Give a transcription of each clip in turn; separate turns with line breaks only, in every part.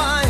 fine.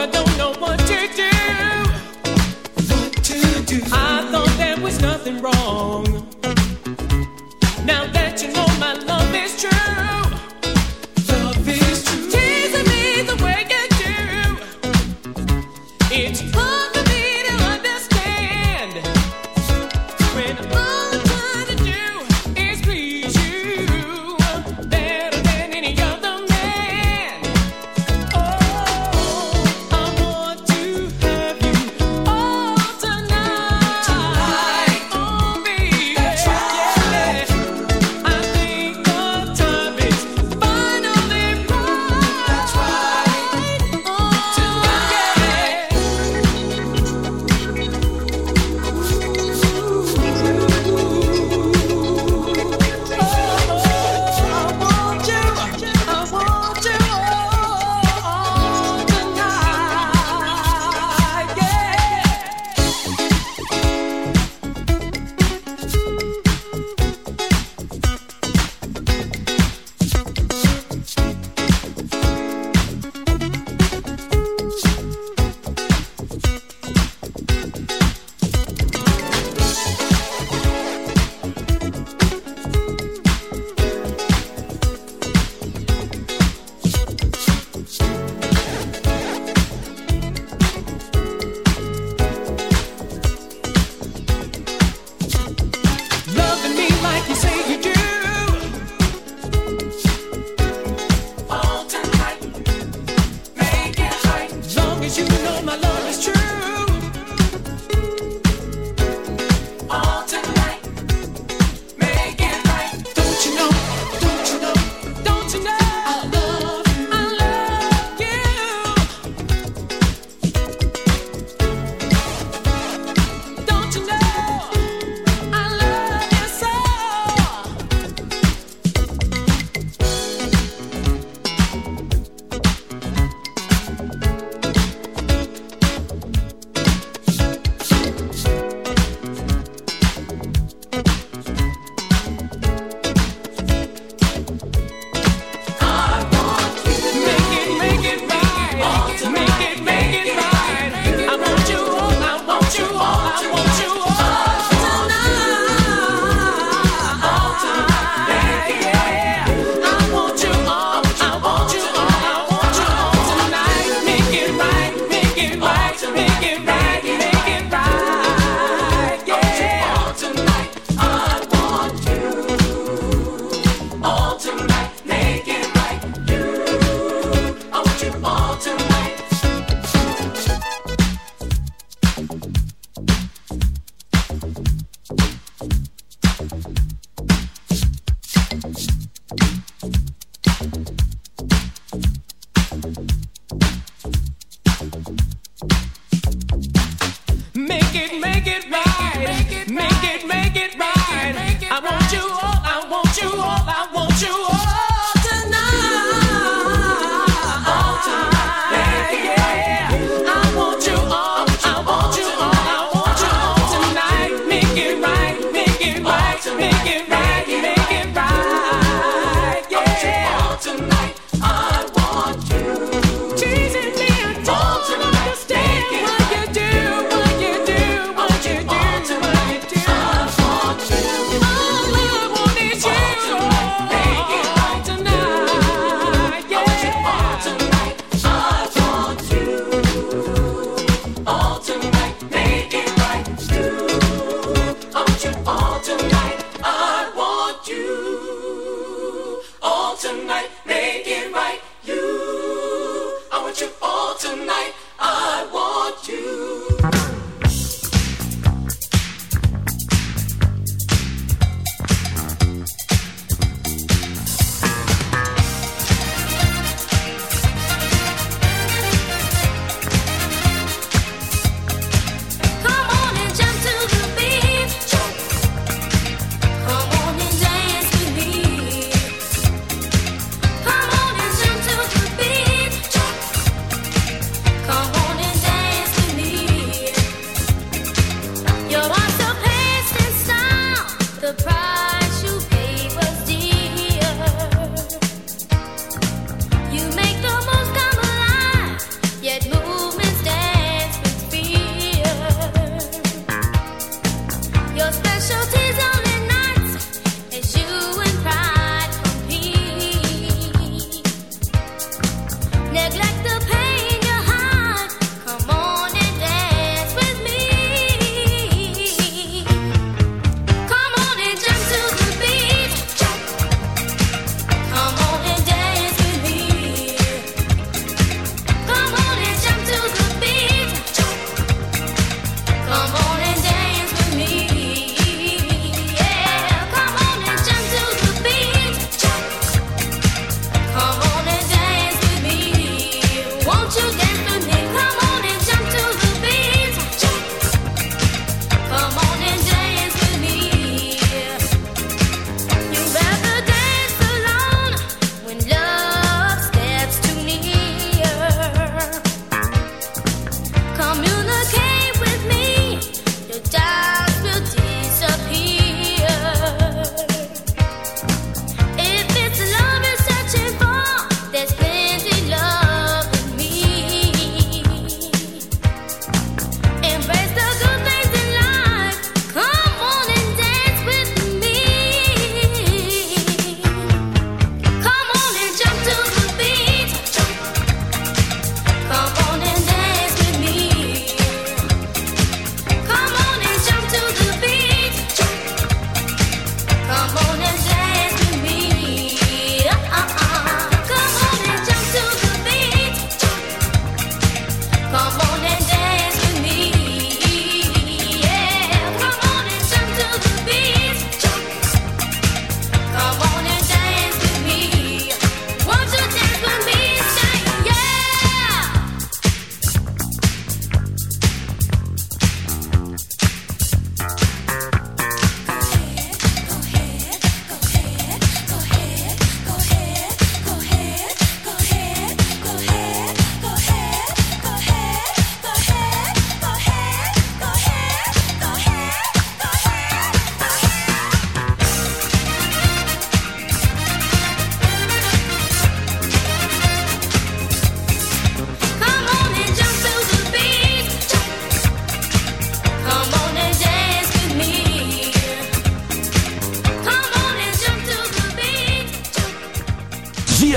Time is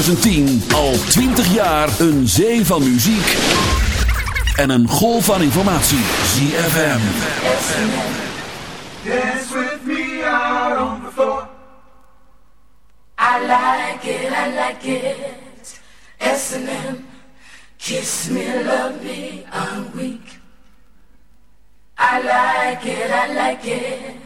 2010 al 20 jaar een zee van muziek en een golf van informatie. ZFM.
Dance with me out on the floor.
I like it, I like it. S&M, kiss me, love me, I'm weak. I like it, I like it.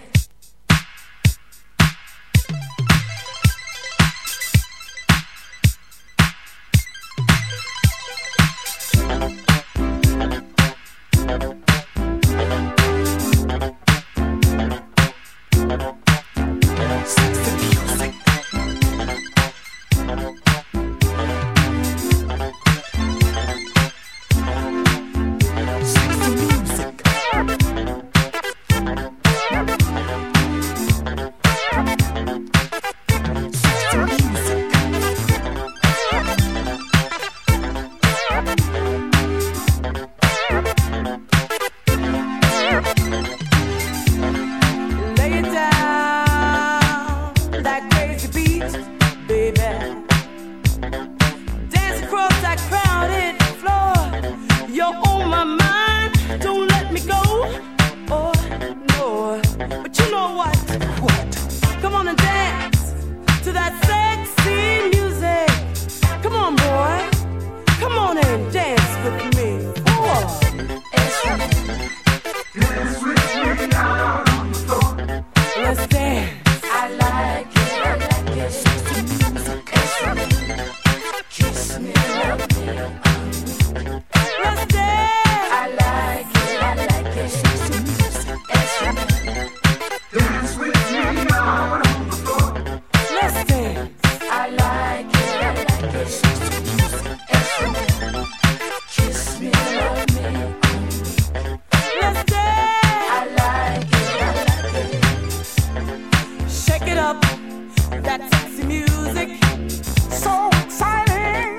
up that sexy music so exciting.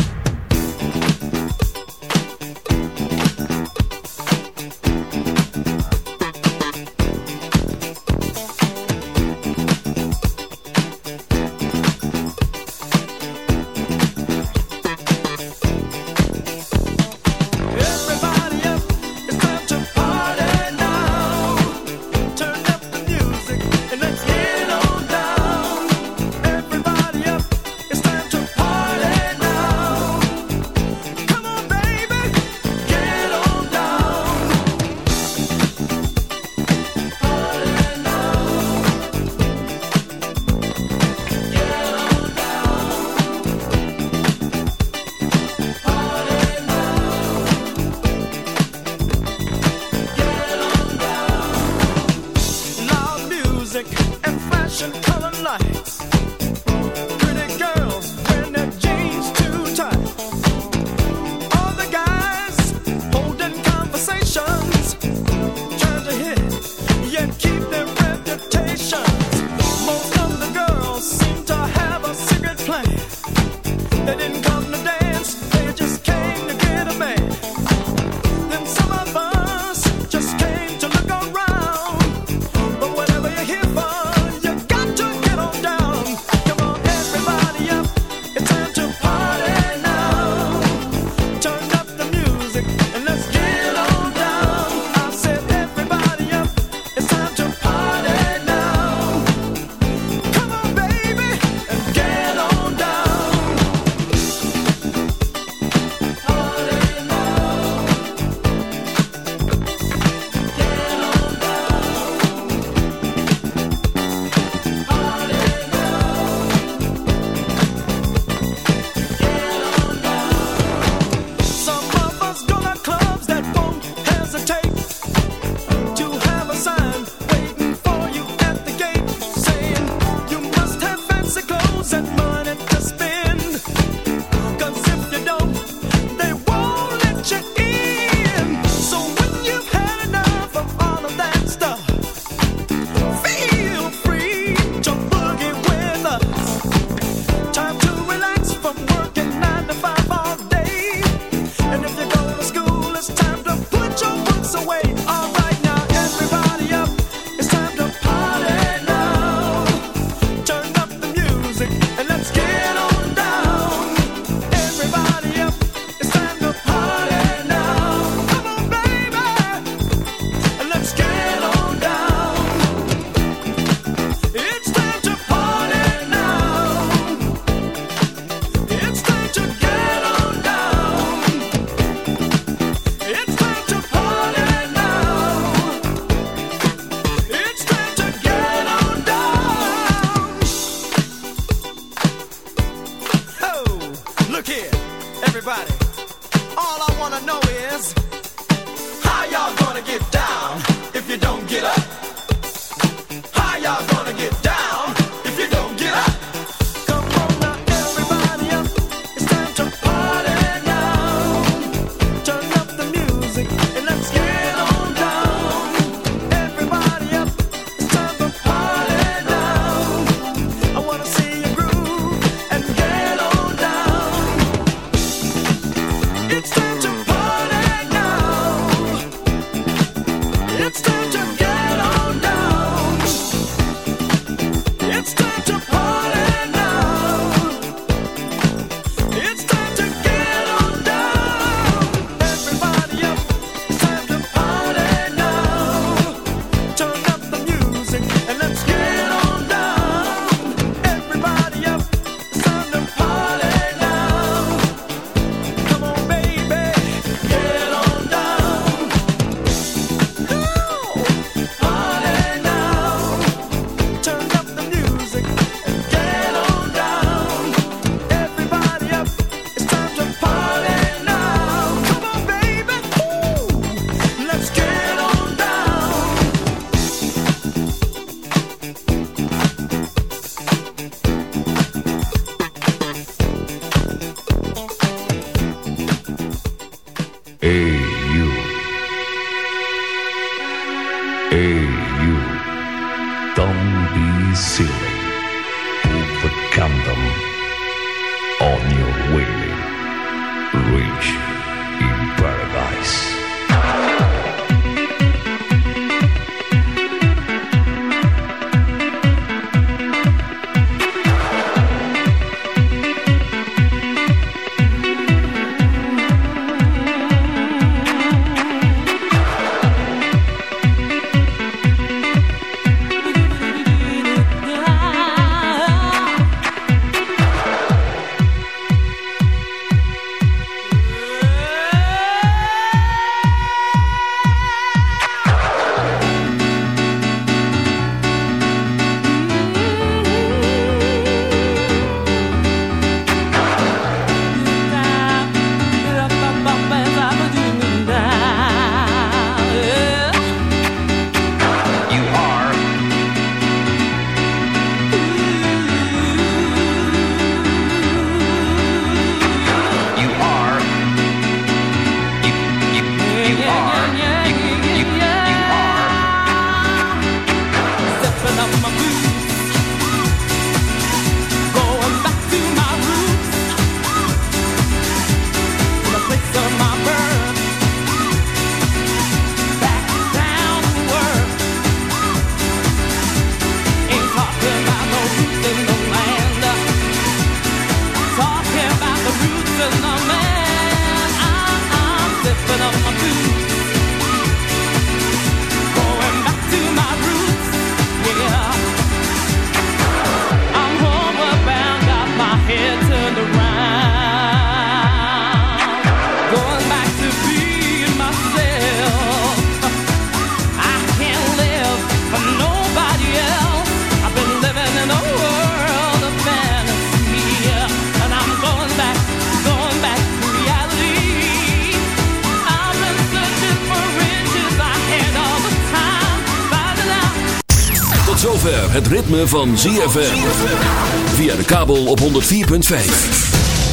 Ritme van ZFM. Via de kabel op 104.5.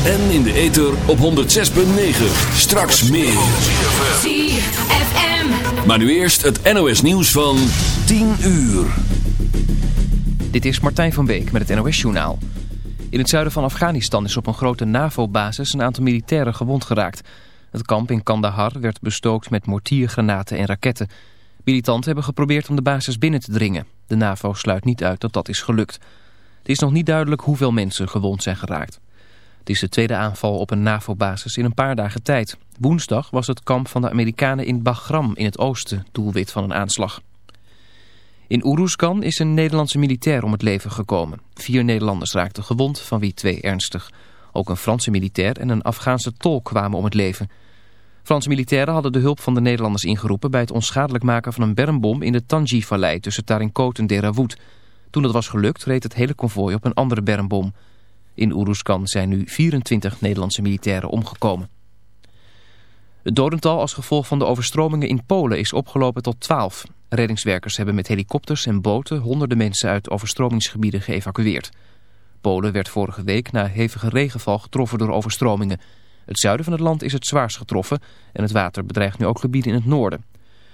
En in de ether op 106.9. Straks meer.
ZFM.
Maar nu eerst het NOS nieuws van 10 uur.
Dit is Martijn van Beek met het NOS-journaal. In het zuiden van Afghanistan is op een grote NAVO-basis een aantal militairen gewond geraakt. Het kamp in Kandahar werd bestookt met mortiergranaten en raketten. Militanten hebben geprobeerd om de basis binnen te dringen. De NAVO sluit niet uit dat dat is gelukt. Het is nog niet duidelijk hoeveel mensen gewond zijn geraakt. Het is de tweede aanval op een NAVO-basis in een paar dagen tijd. Woensdag was het kamp van de Amerikanen in Bagram in het oosten doelwit van een aanslag. In Oeroeskan is een Nederlandse militair om het leven gekomen. Vier Nederlanders raakten gewond, van wie twee ernstig. Ook een Franse militair en een Afghaanse tolk kwamen om het leven. Franse militairen hadden de hulp van de Nederlanders ingeroepen... bij het onschadelijk maken van een bermbom in de Tangi-vallei... tussen Tarinkot en Derawood. Toen dat was gelukt, reed het hele konvooi op een andere bermbom. In Oeroeskan zijn nu 24 Nederlandse militairen omgekomen. Het dodental als gevolg van de overstromingen in Polen is opgelopen tot 12. Reddingswerkers hebben met helikopters en boten honderden mensen uit overstromingsgebieden geëvacueerd. Polen werd vorige week na hevige regenval getroffen door overstromingen. Het zuiden van het land is het zwaarst getroffen en het water bedreigt nu ook gebieden in het noorden.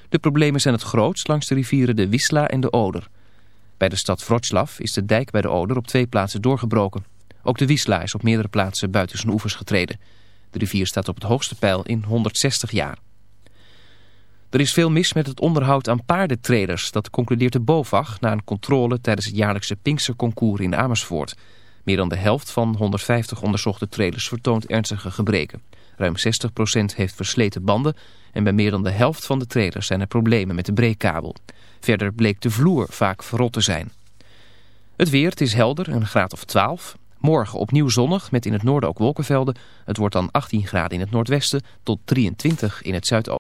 De problemen zijn het grootst langs de rivieren de Wisla en de Oder. Bij de stad Wroclaw is de dijk bij de Oder op twee plaatsen doorgebroken. Ook de Wisla is op meerdere plaatsen buiten zijn oevers getreden. De rivier staat op het hoogste pijl in 160 jaar. Er is veel mis met het onderhoud aan paardentrailers. Dat concludeert de BOVAG na een controle tijdens het jaarlijkse Pinksterconcours in Amersfoort. Meer dan de helft van 150 onderzochte trailers vertoont ernstige gebreken. Ruim 60% heeft versleten banden en bij meer dan de helft van de trailers zijn er problemen met de breekkabel. Verder bleek de vloer vaak verrot te zijn. Het weer, het is helder, een graad of 12. Morgen opnieuw zonnig, met in het noorden ook wolkenvelden. Het wordt dan 18 graden in het noordwesten tot 23 in het zuidoosten.